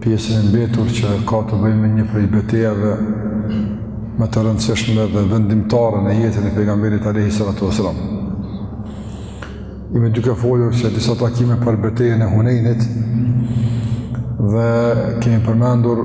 Pjesën e mbetur që ka të bëjë me një prej betejave më të rëndësishme dhe vendimtare në jetën e pejgamberit alayhi salatu wasalam. Jemi duke folur qe disa takime për betejën e Hunejnit dhe kemi përmendur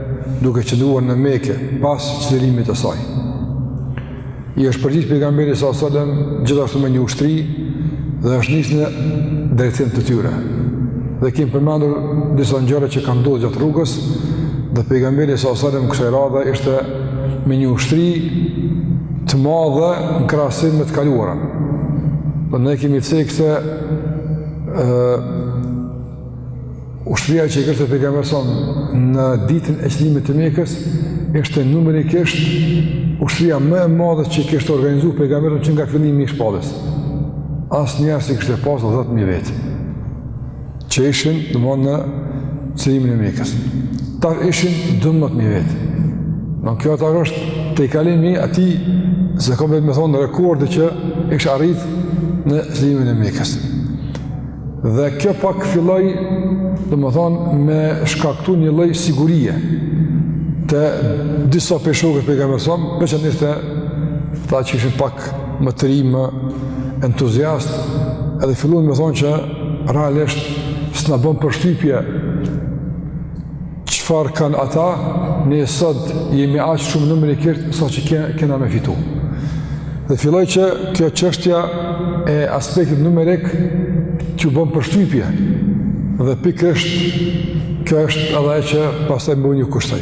duke qëndruar në Mekë pas çlirimit të saj. I është përgjigj pejgamberi alayhi salatu wasalam gjithashtu me një ushtri dhe është nis në drejtim të tyre. Dhe kemi përmendur disa gjëra që kanë ndodhur gjatë rrugës dhe pejgamberi alayhi salatu wasalam kësaj radhe ishte me një ushtri të madhe në krahasim me të kaluarën. Dhe ne kemi cek se ë Ushtria që e kishte pejgamberi në ditën e çlirimit të Mekës, ishte numerikisht ushtria më e madhe që e kishte organizu pejgamberi që nga fillimi i shpalljes. Asnjëherë s'i kishte pas 10.000 vetë, që ishin domethënë në çlirimin e Mekës. Tash ishin 12.000 vetë. Në këtë rast është tejkalimi i atij, nëse mund ta themi, rekordi që ish arrit në çlirimin e Mekës. Dhe kjo pak filloi, domethonë, me shkaktu një lloj sigurie te disa prej shokëve të pejgamberit, veçanërisht ata që ishin pak më të rinj, më entuziastë, edhe fillun me thonë që realisht s'na bon përshtypje Çfarë kanë ata, ne sot jemi aq shumë numerikisht saqë kena, kena me fitu. Dhe filloi që kjo çështja e aspektit numerik t'ju bon përshtypje. Dhe pikërisht kjo është edhe ajo që pastaj më vonë u kushtoi.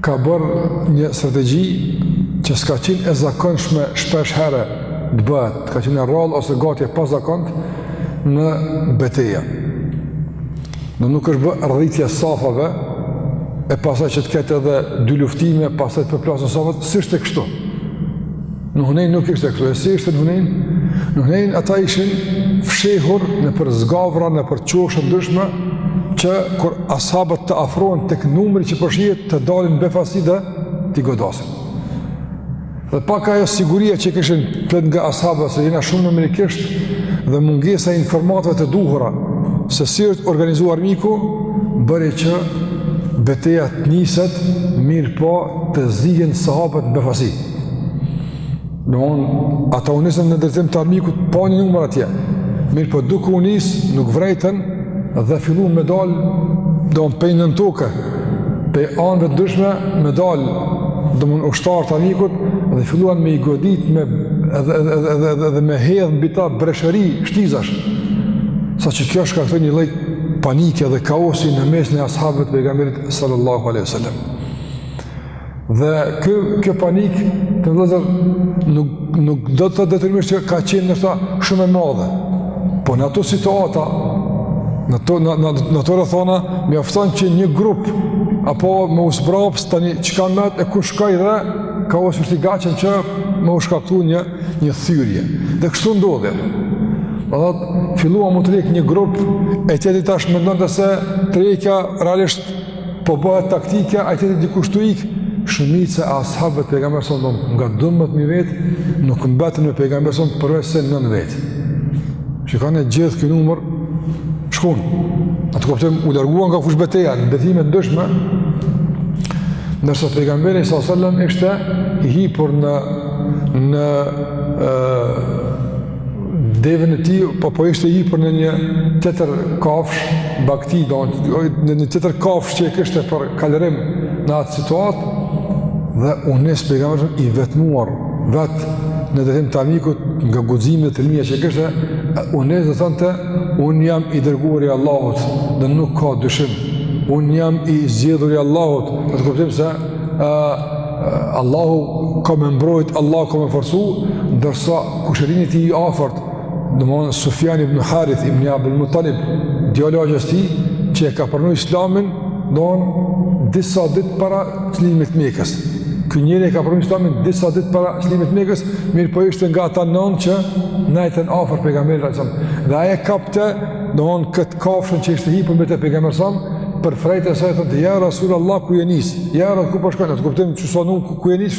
ka bërë një strategji që s'ka qenë e zakonshme shpesh herë të bëhet, ka qenë e rrallë ose gati e pazakontë në beteja. Nuk është bërë radhitja e safave, e pasaj që të ketë edhe dyluftime, pasaj të përplasen safat, s'ishte kështu. Në Hunejn nuk ishte kështu, e si ishte në Hunejn? Në Hunejn ata ishin fshehur nëpër zgavra, nëpër qoshe të ndryshme, që kur ashabët të afrohen tek numri që përfshihet të dalin në befasi dhe t'i godasin. Dhe pak ajo siguria që e kishin plot nga ashabët, se jena shumë numerikisht, dhe mungesa e informatave të duhura, se si është organizuar armiku, bëri që beteja të niset, mirëpo të zihen sahabët në befasi. Domethënë, ata u nisën në drejtim të armikut, pa një numër atje. Mirëpo duke u nisë, nuk vrejtën dhe fillun me dalë, domethënë pej nën toke, pej anëve të ndryshme, me dalë, domethënë ushtarë të armikut, dhe filluan me i godit me, dhe, dhe, dhe, dhe, dhe, dhe me hedhë mbi ta breshëri shtizash. Saqë kjo shkaktoi një lloj panike dhe kaosi në mesin e ashabëve të pejgamberit sallallahu aleyhi sallam. Dhe kjo, kjo panik, vëllezër, nuk, nuk do të detyrimisht që ka qenë ndoshta shumë e madhe. Po në ato situata, në ato, në, në, në ato rrethana, mjafton që një grup, apo me u zbraps, tani çka met e ku shkoi dhe kaosi është i gatshëm që me u shkaktu një, një thyrje. Dhe kështu ndodhi. Domethënë filluan m'u tërhjek një grup, e tjetri tash mendonte se tërheqja realisht Po bëhet taktike, ai tjetri dikush tu ikë, shumica e ashabëve të pejgamberit sallallahu alajhi wasallam nga 12000 vet nuk mbetën me pejgamberin sallallahu alajhi wasallam përveçse 9 vet. Shikoni gjithë ky numër shkon. Atë kuptim u larguan nga fushëbeteja, në drejtime të ndryshme. Ndërsa pejgamberi sallallahu alajhi wasallam ishte i hipur në në ë Devën e tij, apo ishte hipur në një tjetër kafshë, bagëti, do, në një tjetër kafshë që e kishte për kalërim në atë situatë, dhe u nis pejgamberi i vetmuar, vetë në drejtim të armikut nga guximi e trimëria që e kishte, u nis dhe thonte, unë jam i dërguar i Allahut dhe nuk ka dyshim, unë jam i zgjedhur i Allahut, në atë kuptim se, uh, Allahu ka me mbrojt, Allahu ka me forcu, ndërsa Kushërini i tij i afërt, domthon Sufjan ibn Harith ibn Abdul Muttalib, djali i axhës tij që e ka pranuar Islamin, domthon disa ditë para çlirimit të Mekës. Ky njeri e ka pranuar Islamin disa ditë para çlirimit të Mekës, mirëpo ishte nga ata nëntë që nejtën afër pejgamberit sa. Dhe ai e kapte domthon kët kafshën që ishte hipur mbi të pejgamberi sa për frerët e saj, thonte ja Rasulullah ku je nis, ja Rasulullah ku po shkon, atë kuptim që sonë ku je nis,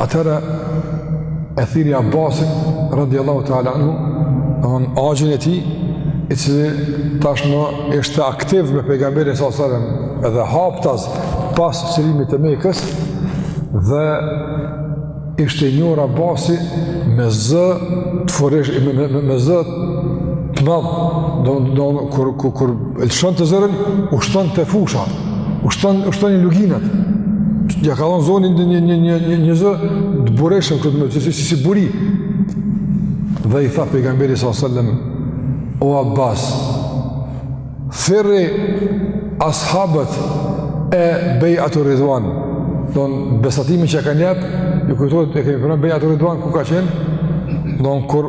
Atëherë e thirri Abbasin radiallahu ta'ala anhu domethënë axhën e tij i cili tashmë ishte aktiv me pejgamberin sallallahu alajhi wasallam edhe haptas pas çlirimit të Mekës dhe ishte i njohur Abbasi me zë të furishëm me, me, me, me zë të madh do, do, kur, kur, kur lëshonte zërin ushtonte fusha Ushton, ushtonin luginat. Ja ka dhonë zonin një, një, një, një, një, një zë të bureshëm kishte, si, si, si, si burri. Dhe i tha pejgamberi sallallahu alejhi selam, o Abbas, thirri ashabët e bejatu ridvan, don besatimin që e kanë jap, ju kujtohet e kemi përmend bejatu ridvan ku ka qenë? Don kur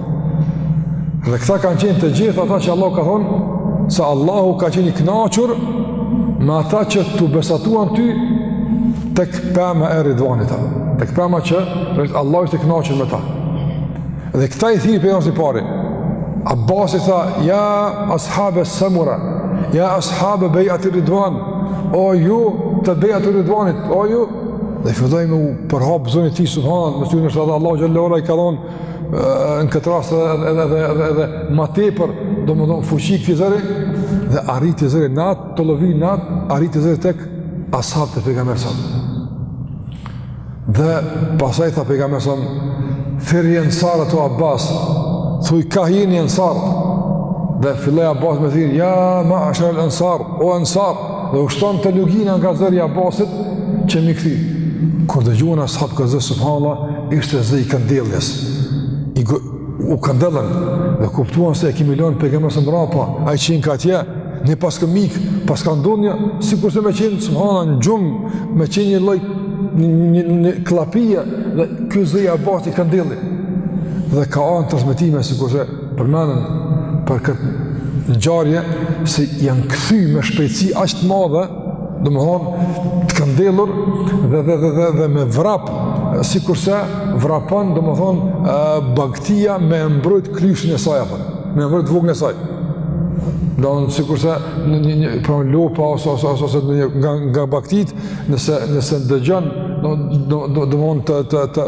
Dhe këta kanë qenë të gjithë ata që Allah ka thonë se Allahu ka qenë i kënaqur me ata që tu besatuan ty tek pema e Ridvanit. Tek pema që thotë Allahu është i kënaqur me ta. Dhe këta i thirri pejgamberi së pari. Abbasi tha: "Ja ashabe samura, ja ashabe bejati Ridvan, o ju të bejati Ridvanit, o ju." Dhe filloi me u përhap zoni i tij subhanallah, me ty në shtatë Allahu xhallahu i ka thonë në këtë rast edhe edhe edhe edhe, edhe më tepër, domethënë fuqi të këtij zëri dhe arriti zëri nalt të lloj nalt, arriti zëri tek ashabët e pejgamberit sa. Dhe pasaj tha pejgamberi sa, "Thirri ensarët o Abbas, thuj kah jeni ensar." Dhe filloi Abbas me thirr, "Ja, ma'ashar al-ansar, o ensar." dhe ushtonte lugina nga zëri i Abbasit që me i kthy. Kur dëgjuan ashabët kët zë, subhanallah, ishte zë i këndelljes. I gë, u këndellën dhe kuptuan se e kemi lënë pejgamberin mrapa, ai qenka atje, ne paskemi ikë, paska ndonjë, sikurse me qenë, subhanallah, në gjumë, me qenë një lloj, një, një, një kllapie dhe ky zë i Abbasit i këndelli. Dhe ka në transmetime, sikurse, përmenden për këtë ngjarje se janë kthy me shpejtësi aq të madhe, domthonë të këndellur dhe dhe dhe dhe, dhe me vrap sikurse vrapon domthonë bagtia me e mbrojt klyshin e saj apo me e mbrojt vogën e saj. Dotë sikurse në një një pra lopa ose ose ose, ose në një nga nga bagtit, nëse nëse dëgjon do do domethonë të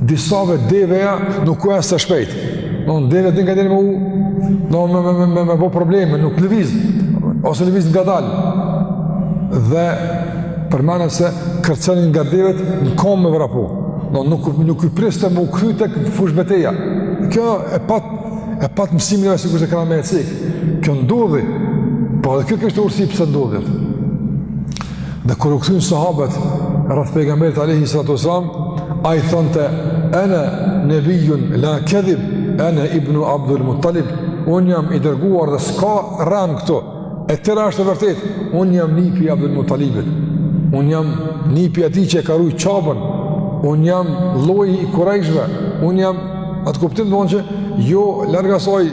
Disave deveja nuk u ecte shpejt. Domethonë devet nganjëherë me u, në me, me, me, me, me bo probleme, nuk lëviz, ose lëviz ngadalë. Dhe përmendet se kërcenin nga devet në komë me vrapu. Në nuk, nuk i pritej me u kthy tek fushbeteja. Kjo e pat, e pat mësimin e vet sikurse kena me e cekë. Kjo ndodhi, po edhe kjo kishte urtësi pse ndodhi. Dhe kur u kthyn sahabët rreth pejgamberit alayhi salatu wasalam, ai thonte ene nebijun la kedhib ene ibnu abdul muttalib, un jam i dërguar dhe s'ka rran këtu. E tëra është e vërtet, un jam nipi i Abdul Muttalibit. Un jam nipi i atij që e ka rujt Qabën. Un jam lloji i kurejshve. Un jam atë kuptim të që jo larga soi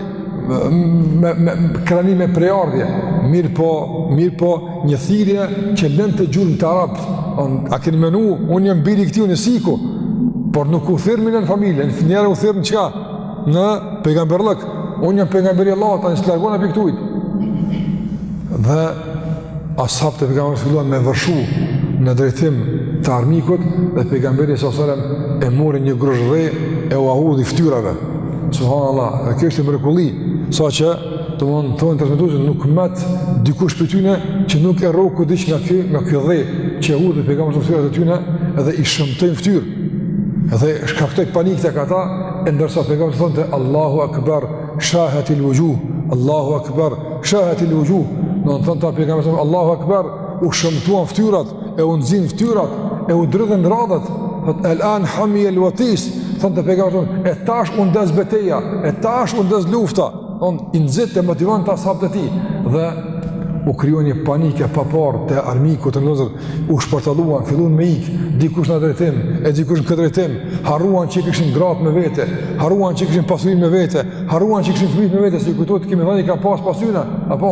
me, me, me krenu me prejardhje, mirëpo, mirëpo, Një thirrje që lente gjurmë te arabët, a keni menu, unë jam biri i këtij, unë s'iki, por nuk u thirr më në familje, njëherë u thirr në çka, në pejgamberlëk, unë jam pejgamber i Allahut, tani s'largohna prej këtuhit. Dhe ashabët e pejgamberit filluan me vërshu në drejtim të armikut, dhe pejgamberi sasarem e mori një grusht dhe e ua hudhi ftyrave. Subhanallah, dhe kjo ishte mrekulli, saqë Domethënë thonë transmetuesit nuk met dikush prej tyne që nuk e rroku diç nga ky, nga ky dhe që e hudhi pejgamberi në ftyrat e tyne edhe i shëmtoi në ftyrë edhe shkaktoi panik tek ata e ndërsa pejgamberi thonte Allahu Akbar shahet il vuxhuh Allahu Akbar shahet il vuxhuh domethënë thonte pejgamberi Allahu Akbar u shëmtuan ftyrat e u nxin ftyrat, e u dridhen radhët, thot el an hami el watis, thonte pejgamberi, e tash u ndez beteja, e tash u ndez lufta, domethënë i nxitte, motivonte ashabët e tij dhe u krijua një panik e paparë te armiku vëllezër, u shpartalluan, filluan me ik, dikush në atë drejtim, e dikush në këtë drejtim, harruan që kishin gratë me vete, harruan që kishin pasurinë me vete, harruan që kishin fëmijë me vete, si kujtohet kemi thënë i kanë pas pasurinë, apo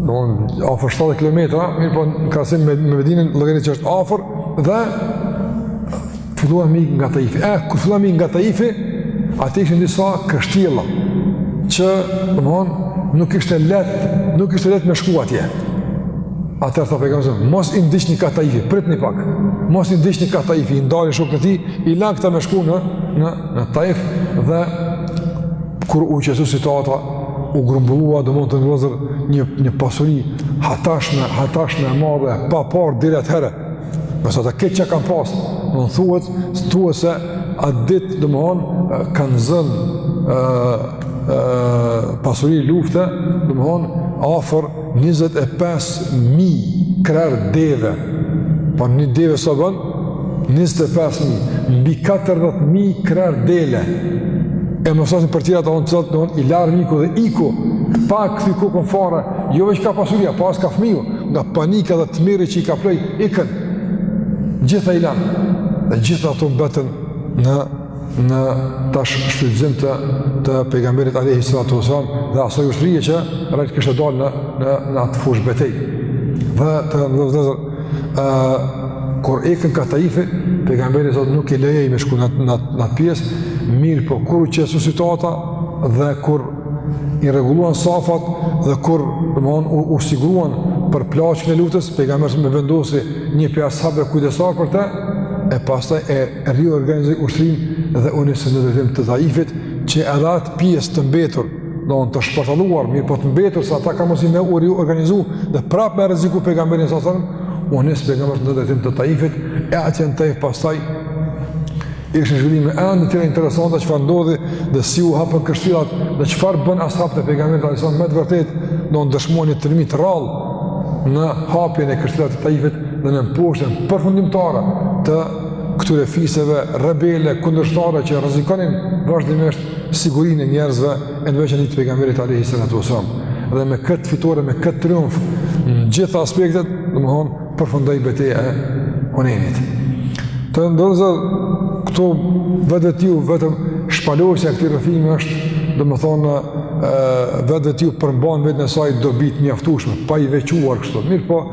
Domethënë afër 70 kilometra, mirëpo në krahasim me Medinën, llogaritet që është afër dhe filluan me ik nga Taifi. Eh, kur filluan me ik nga Taifi, atje ishin disa kështjella që, domthon, nuk ishte lehtë, nuk ishte lehtë me shku atje. Atëherë tha pejgamberi, mos i ndiqni ka Taifi, pritni pak. Mos i ndiqni ka Taifi, i ndali shokët e tij, s'i la këta me shku në në në Taif dhe kur u qesu situata u grumbullua domethënë vëllezër një, një pasuri hatashme, hatashme e madhe, e paparë deri atëherë. Me sa atë, këtë që kanë pas, domethënë thuhet, thuhet se atë ditë domethënë kanë zënë pasuri lufte, domethënë afër 25.000 krerë deve, po një deve sa bën, 25.000, mbi 14.000 krerë dele, e mos flasim për tjerat, domethënë të zëtë, i la armiku dhe iku, pa kthy kokën fare, jo veç ka pasuria, po as ka fmiu, nga panika dhe tmerri që i kaploi, ikën, gjitha i lanë, dhe gjitha ato mbetën në në tash shfrytëzim të të pejgamberit alayhi salatu wasallam dhe asoj ushtrie që rreth kishte dal në në në atë fushë betej. Dhe vëllezër ë kur ikën ka Taifi, pejgamberi thotë nuk i lejoi me shku në në atë pjesë, mirëpo kur u qesu situata dhe kur i rregulluan safat dhe kur domthon u, u siguruan për plaçkën e luftës, pejgamberi vendosi një prej ashabëve kujdesar për të e pastaj e riorganizoi ushtrinë dhe u nis në drejtim të Taifit, që edhe atë pjesë të mbetur, domthon të shpartalluar, mirëpo të mbetur se ata kanë mundësi me u riorganizu dhe prapë me rreziku pejgamberin alejhi selam, u nis pejgamberi në drejtim të Taifit, e atje në Taif pastaj ishin zhvillime mjaft interesante çfarë ndodhi dhe si u hapën kështillat dhe çfarë bënë ashabët e pejgamberit sallallahu alajhi wasallam me të vërtetë domthon dëshmojnë trimëri të rrallë në hapjen e kështillat të Taifit dhe në mposhtjen përfundimtare të këtyre fiseve rebele, kundërshtare që rrezikonin vazhdimisht sigurinë e njerëzve e në veçanti të pejgamberit alayhi salatu wasallam. Dhe me këtë fitore, me këtë triumf në gjithë aspektet, domthon përfundoi beteja e Hunejnit. Të nderuar vëllezër, këtu vetvetiu vetëm shpalosja e këtij rrëfimi është domthon ë vetvetiu përmban në veten e saj dobi të mjaftueshme pa i veçuar kështu. Mirëpo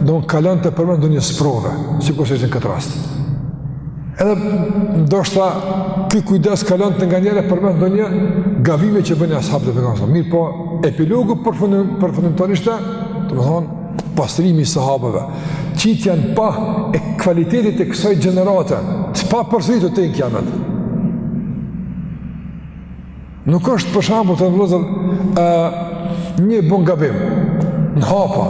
domethënë kalonte përmes ndonjë sprove, sikurse ishte në këtë rast. Edhe ndoshta ky kujdes kalonte nganjëherë përmes ndonjë gabimi që bënin ashabët e pejgamberit. Mirëpo, epilogu përfundim, përfundimtar ishte, domethënë, pastrimi i sahabëve, qitja në pah e kvalitetit të kësaj gjenerate, të papërsëritur deri në kiamet. Nuk është për shembull të nderuar vëllezër ë njeri bon gabim në hapa,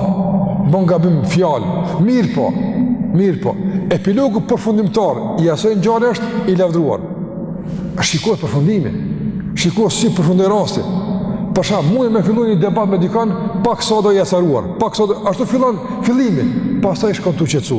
bon gabim në fjalë, mirëpo, mirëpo. Epilogu përfundimtar i asaj ngjarje është i lavdruar. Shiko përfundimin. Shiko si përfundoi rasti. Për shembull, mun me fillu një debat me dikon pak sado i acaruar, pak sado ashtu fillon fillimi, pastaj shkon tu qetsu.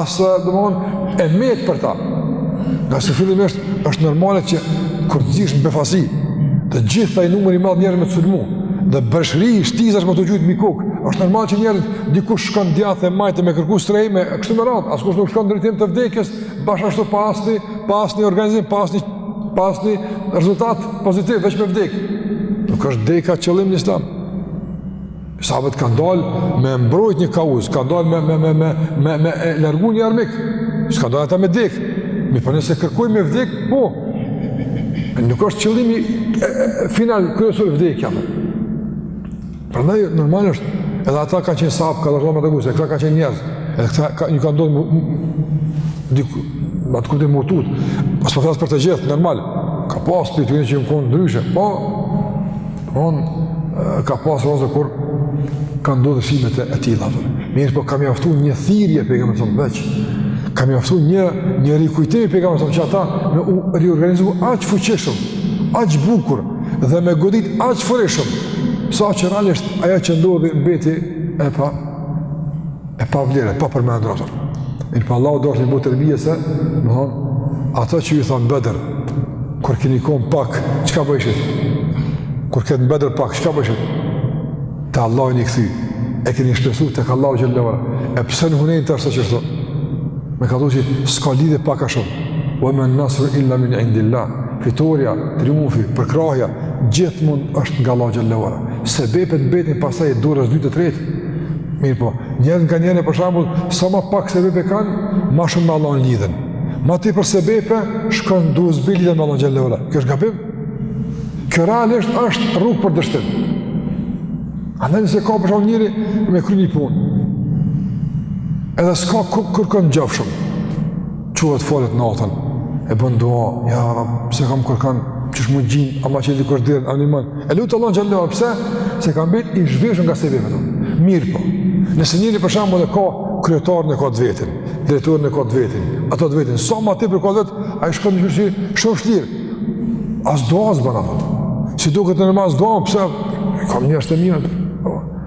as domethënë e metë për ta. Ngase fillimisht është normale që kur të zihesh në befasi, të gjithë ai numër i madh njerëz me të sulmu, dhe breshëri shtizash me të gjujt mbi kokë, është normal që njerëzit dikush shkon djathtë e majtë me kërku strehim, e kështu me radhë, askush nuk shkon në drejtim të vdekjes, bash ashtu pa asni, pa asni organizim, pa asni, pa asni rezultat pozitiv, veç me vdek. Nuk është deka qëllim në islam. Sahabët kanë dalë me mbrojt një kauzë, kanë dalë me, me, me, me, me, me e largu një armik, s'ka dalë ata me dek, mirëpo nëse kërkohet me vdek, po, nuk është qëllimi e, e, final kryesor vdekja. Prandaj, normal është, edhe ata kanë qenë sahabë, ka lërgjohë me të gusë, këta kanë qenë njerëz, edhe këta ka, një kanë dalë, diku, ma të kuptim murtut, asë për po për të gjithë, normal, ka pas pritje që me konë ndryshe, po, Por ka pasë raste kur kanë ndodhë lëshime të tilla. Mirëpo ka mjaftu një thirrje e pejgamberit alejhi selam veç. Ka mjaftu një, një rikujtim i pejgamberit alejhi selam që ata me u riorganizu aq fuqishëm, aq bukur dhe me godit aq furishëm. Saqë realisht ajo që ndodhi mbeti e pa e pa vlerë, e pa përmendur ato. Mirëpo Allah do është një botër bje se, me thonë, ato që ju thonë n'Bedër, kur keni konë pak, çka bëjshit? Kur ket në Bedër pak, çka bëjshit? Te Allahu jeni kthy, e keni shpresu tek Allahu xhelle ve ala, e pse në Hunejn tash kështu? Me ka thonë që s'ka lidhje pak a shumë, ve men-nasru illa min indillah, fitorja, triumfi, përkrahja, gjithmonë është nga Allahu xhelle ve ala, sebepet mbesin pastaj e dorës 2 të tretë, Mirëpo, njerëz ka njerëz e për shembull, sa ma pak sebepe kanë, ma shumë me Allahun lidhen. Ma tepër sebepe, shkon tu zbeh lidhjen me Allahun xhelle ve ala. Kjo është gabim. Kjo realisht është rrugë për dështim. Andaj nëse ka për shembull njeri, me kry një punë. Edhe s'ka kërkon t'njofshëm. Çohet falet natën, e bën dua, ja rab, po s'kam kërkan, që shë mund gjinë, ama që e dikur dirën, amë një mënë. E lut Allahun xhelle, pse? Se kam mbet i zhveshun nga sebepet. Mirëpo. Nëse njeri për shembull e ka kryetarin e ka të vetin, drejtorin e ka të vetin, ato të vetin, sa ma tepër ka të vetë, ai shkon në gjyshi, shumë shlirë. As dua s'bën, ato. S'duket në namaz ato, pse? Kam njerëz të mirë,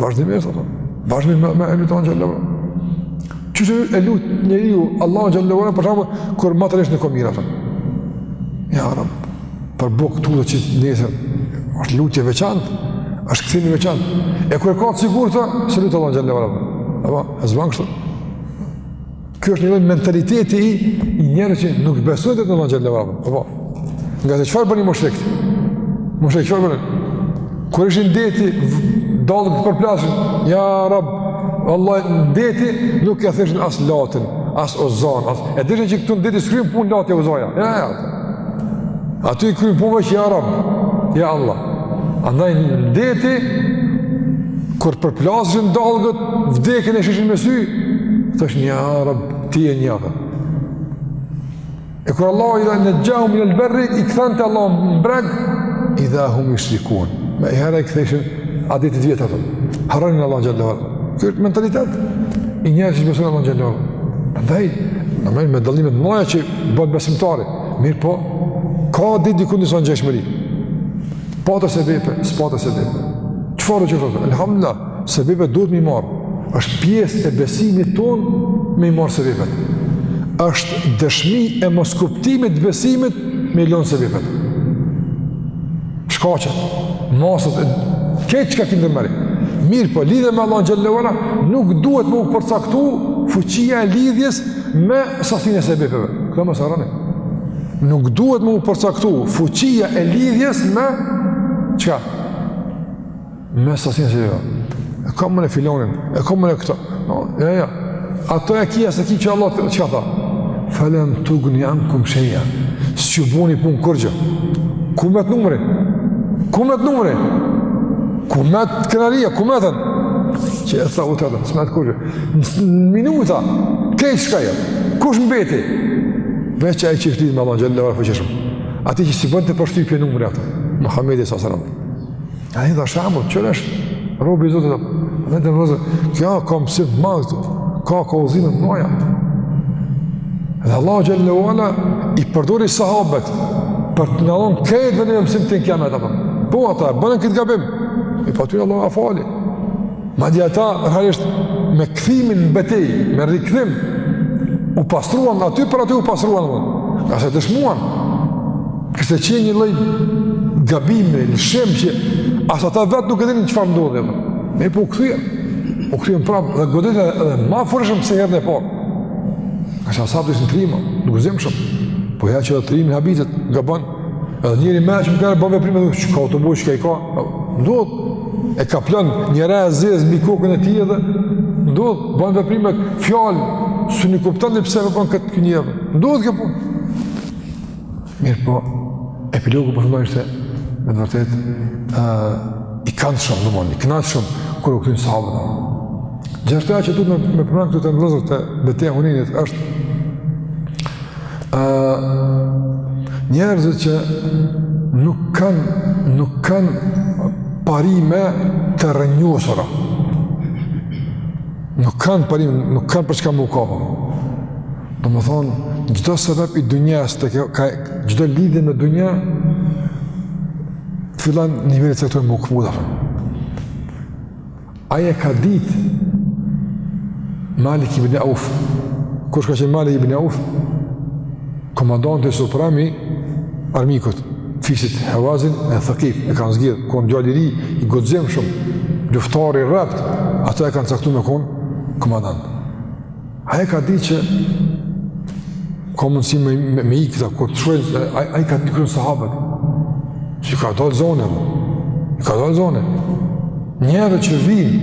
Vazhdimisht ato. Vazhdimisht me, me e lut Allahun. Qysh e lut njeriu Allahun xhelle ve ala, për shembull, kur materialisht nuk o mirë, ato. Ja Rab, për bukë të që të njëse, është lutje e veçantë, është kthim i veçantë. E kur e ka të sigurt, s'e lut Allahun xhelle ve ala, ato. Apo, e zbanë kështu. Kjo është një lloj mentaliteti i i njerëzve që nuk besojnë te Allahu xhelle ve ala. Po. Ngase çfarë bënin mushrikët? Mushrikët çfarë bënin? Kur ishin n'deti dallgët përplasshin, ja rab, vallahi n'deti nuk e thirrshin as Latin, as Uzanë, se e dishin që këtu n'deti s'kryn punë Lati e Uzaja. Ja, ja. Aty kryn punë veç ja Rab, ja Allah. Andaj në deti, kur përplasshin dallgët, vdekjen e shihshin me sy, thojshin ja Rab, ti je ja Rab. E kur Allahu idh nexhahum ilel berri, i kthente Allahu m'breg, idha hum jushrikun. Menjëherë i ktheshin adetit vjetër ato. Harronin Allahun xhelle ve ala. Kjo është mentalitet, i njerëzve që s'besojnë Allahun xhelle ve ala. Andaj, në mejnë me dallimet maja që bon besimtari, mirëpo, ka ditë diku në zonë gjeshmëri, pate sebepe, s'pate sebepe, çfarë thotë, elhamdulilah, sebepet duhet me i marrë, është pjesë e besimit tonë me i marrë sebepet, është dëshmi e moskuptimit besimit me i lonë sebepet, shkaqet, masët, krejt çka ki ndërmarrë, mirëpo, lidhja me Allahun xhelle ve ala nuk duhet me u përcaktu fuqia e lidhjes me sasinë e sebepeve. Këtë mos e harroni. Nuk duhet me u përcaktu fuqia e lidhjes me çka? Me sasinë e sebepeve. E kam unë filanin, e kam unë këto. No, ja, ja. Ato e kia se ki që Allahu çka tha? Fe lem tugni ankum shej'a. S'ju boni punë kurgjë. Ku mbet numri? Ku mbet numri? Ku mbet krenaria? Ku mbetën? Që e tha u të atëm, s'mbet kurgjë. Në minuta, krejt shkoi jo. Kush mbeti? Veç ai që u lidh me Allahun xhel-le ve ala fuqishëm. Atij që s'i bënte përshtypje numri ato. Muhammedi s.a.s. Ai dha shamët, qërë është robi i zotit. Në të vëzë, kja ka mësim madhështor, ka ka udhëzime në noja. Dhe Allahu xhel-le ve ala i përdori sahabët për të na lon krejt dhe një mësim deri në kijamet përë. Po ata, bënë këtë gabim. I pa ty në Allahu ua fali. Madje ata realisht me kthimin në betejë, me rikthim u pastruan aty për aty u pastruan. Ngase dëshmuan. Kishte qenë një lloj gabimi, një lëshim që as ata vetë nuk e dinin çfarë ndodhi. Mirëpo u kthyen. U kthyen prapë dhe goditën edhe më forshëm se herën e parë. Ngase ata ishin trima, të guximshëm. Po ja që edhe trimi habitet, gabon. Edhe njeri i mençëm bën veprime, çka të bësh, çka i ka? Ndodh. e kaplon një re e zezë mbi kokën e tij edhe ndodh bën veprime fjalë as nuk kupton pse po bën këtë kënjë. Ndodh kjo punë. Mirëpo epilogu po thonë se me të vërtetë i këndshëm domethënë, i kënaqshëm kur u kthyen sahabët. Gjithashtu që duhet me përmend këtu të ndërrozë të betejës së Hunejnit është Ë njerëzit që nuk kanë nuk kanë parime të rënjosura. Nuk kanë parime, nuk kanë për çka m'u kap. Domethënë, çdo sebep i dunjasë të ka çdo lidhje me dunja fillon në nivel të caktuar me u këput. Ai e ka ditë Malik ibn Auf. Kush ka qenë Malik ibn Auf? Komandanti suprem i armikut, fisit Hawazin e Thaqif, e kanë zgjedh kon djalë i ri i guximshëm, luftëtar i rreptë, ata e kanë caktu me kon komandant. Ai ka ditë që ka mundësi me, me, me ikë këta, kur t'i shohin, ai ka të kërën sahabët, që i ka dalë zoni, i ka dalë zoni. Njerëz që vijnë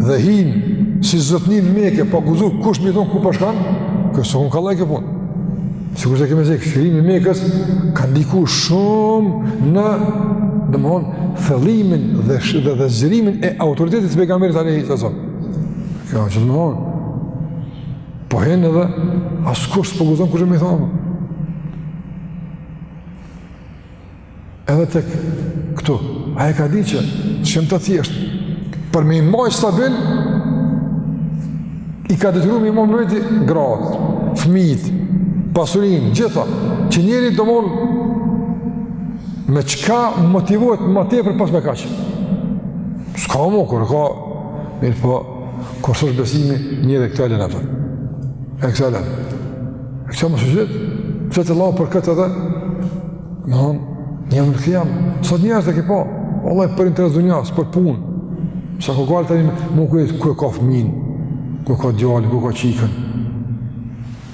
dhe hijnë, si zotni në Meke, pa guxu, kush me i thonë ku po shkon, kësë unë ka lanë kjo punë. Sikurse e kemi cekë, çlirimi i Mekës, ka ndiku shumë në, domethënë, thellimin dhe, dhe, dhe zgjerimin e autoritetit të pejgamberit alejhi selam. Kjo do me thonë, po hin edhe askush s'po guxon kurgjë me i thonë. Edhe tek këtu, ai e ka ditë që shumë të thjeshtë, për me i majtë stabil, i ka detyru me i marrë me veti, gratë, fmijt, pasurinë, gjitha, që njeri domethonë, me çka motivohet më tepër pas me kaq. S'ka mu, kur ka, mirëpo, kur s'është besimi, njeri edhe këto i len ato. E këto i len. E këtë më së gjithë, që të lau për këtë edhe, domethonë, një më në këtë jam, sot njerëzit e ke pa, vallahi për interes dunjas, për punë, sa ku gale të një, më kujtë, ku e ka fëmijën, ku e ka djalin, ku e ka çikën,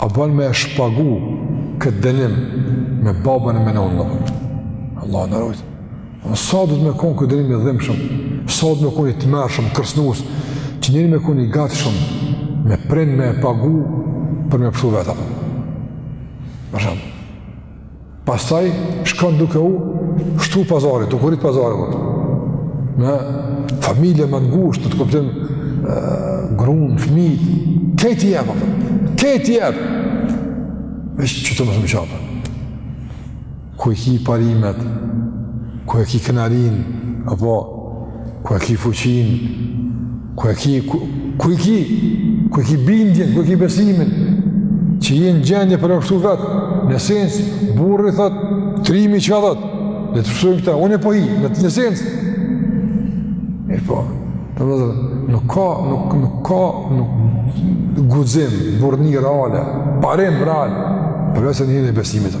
A bën me e shpagu këtë dënim me babën e me nënën? Allah na rujtë. Sa do të me konë ky dënim i dhimshëm, sa do të me konë i tmerrshëm, kërcnus, që njeri me konë i gatshëm, me prind me e pagu për me pështu veten. Për shembull. Pastaj shkon duke u shtu pazari, duke u rrit pazari. Me familje më të ngushtë, në atë kuptim, grunë, fmijt, krejt i jep, krejt i jep, veç që të mos më kapë. Ku i ki parimet, ku e ki krenarinë, apo, Ku e ki fuqinë, ku e ki, ku, ku e ki, ku e ki bindjen, ku e ki besimin, që je në gjendje për ta pështu veten, në sens, burri thot, trimi çka thot, le të pësojnë këta, unë e po hi, në atë sens, mirëpo, domethënë, nuk ka, nuk, nuk ka, nuk, guxim, burrni reale, parim real, përveçse në hijen e besimit,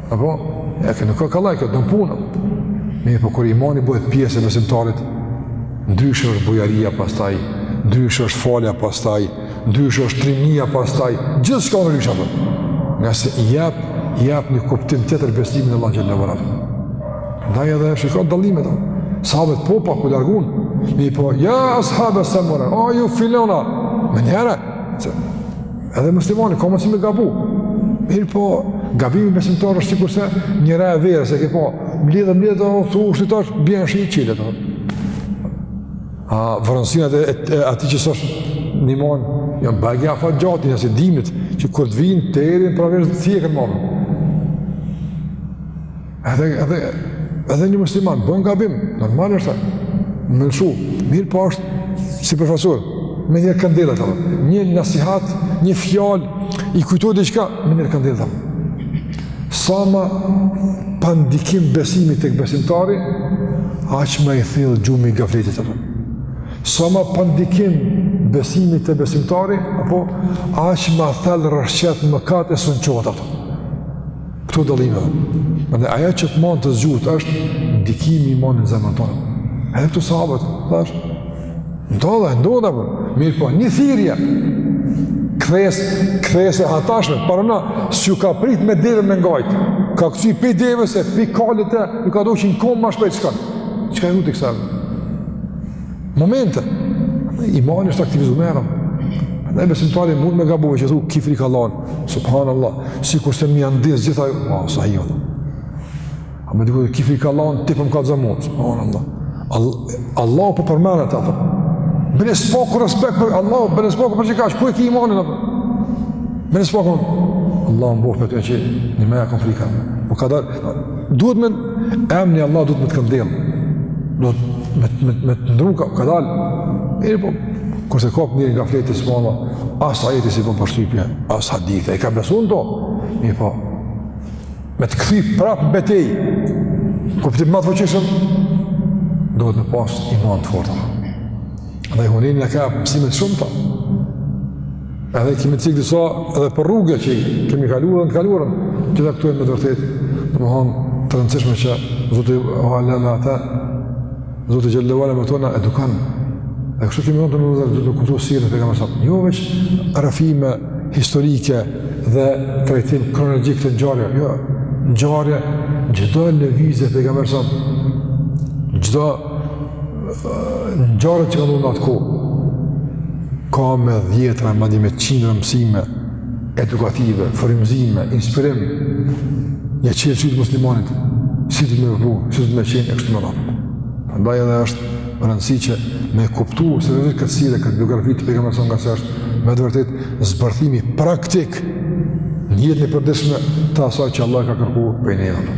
Apo, e ke nuk ka kalaj, kjo domethonë puna. Mirëpo kur imani bëhet pjesë e besimtarit, ndryshe është bujaria pastaj, ndryshe është falja pastaj, ndryshe është trimnia pastaj, gjithçka ndryshon atëherë. Ngase i jep, i jep një kuptim tjetër besimi në Allahun Xhele ve Ala. Andaj edhe shiko dallimet, sahabët po pak u largun, mirëpo, ja ashabe Semure, o ju filona, menjëherë, se, Edhe muslimani ka mundësi me gabu. Mirëpo, gabimi i besimtarit është sikurse një re e verës, e ke pa, mblidhet, mblidhet, të të ushtë të të bjen shi e çilet. A vrënsinat e, e atij që s'është në iman, janë bajagi afatgjate, janë si dimnit, që kur të vinë të erin, pranverës të hjeken marë. Edhe, edhe, edhe një musliman, bon gabim, normal është, me lëshu, mirëpo është, si përfasur, menjëherë këndellet, një nasihat, një fjalë, i kujton diçka, menjëherë këndellet, sa ma pak ndikim besimit tek besimtari, aq ma i thellë gjumi i gafletit, sa ma pak ndikim besimit te besimtari, apo, aq ma thellë rrëshqet n'mëkat e s'un çohet, Këto dallime dhe. Prandaj, ajo që të man të zgjut është ndikimi i imanit në zemrën tonë. Edhe këtu sahabët, dhe është, ndodh, ndodh, po. mirëpo, një thirrje, kthesë, kthesë e hatashme, parëna, s'ju ka prit me deve me ngajtë, ka kcy pi deves e pi kalit e, ju ka dok që në komë ma shpejt shkon. Çka e hutë i kësajme? Momente, imani është aktivizu menjëherë. Edhe besimtari mund me gabu e që thu, kifri ka lanë, subhanallah, si kur se më janë disë gjitha, a, sa hi Allah. A me dikut, kifri ka lanë, ti për më ka të zamu, subhanallah. Allah, Allah për po përmendet, a për. Bre së paku respekt për Allah, bre së paku për çka, që ku e ki imanin, a për. Bre së paku, Allah më bërë për të e që një me e kom frika, më po ka darë, Duhet me emni Allah duhet me të këndell. Duhet me me të ndru ka kadal. Mirëpo kurse ka një n'gaflete të mëdha, as ajeti s'i bon përshtypje, as hadithi. Ai ka besuar do. Mirëpo. Me të kthy prap betejë. Kuptim ma t'fuqishëm. Duhet të pas iman të fortë. Andaj Hunejni na ka mësime të shumta. Edhe kemi cek disa edhe për rrugë që kemi kaluar në të kaluarën, gjitha këto e me të vërtetë, domethanë të rëndësishme që Zoti ala me ata, Zoti xhele ue ala me to na edukon. E kështu kemi rëndë të në dërtet, me kuptu siren e pejgamberit tonë. Jo veç rrëfime historike dhe trajtim kronologjik të ngjarjeve, jo, ngjarje, çdo lëvizje e pejgamberit tonë, çdo ngjarjet që kanë ndodhur n'atë kohë. Ka me dhjetra, më di me qindra mësime edukative, frymëzime, inspirim, ia çel sytë muslimanit, si të me vepru, si të me qenë, e kështu me radhë. Ndaj edhe është me rëndësi që me kuptu, se në gjithë këtë sire, këtë biografi të pejgamberit sa nga se është, me të vërtetë, zbërthimi praktik, në jetën e përditshme, të asaj që Allahu ka kërku prej neve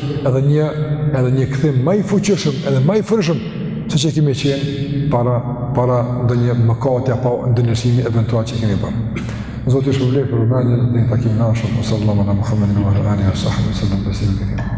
edhe një edhe një kthim më i fuqishëm edhe më i frytshëm se çka kemi qenë para para ndonjë mëkati apo ndonjë lëshimi eventual që kemi bërë. Zoti ju shpërbleftë për vëmendjen dhe takimin e ardhshëm sallallahu alaihi wa sallam wa ala alihi wa sahbihi sallam besim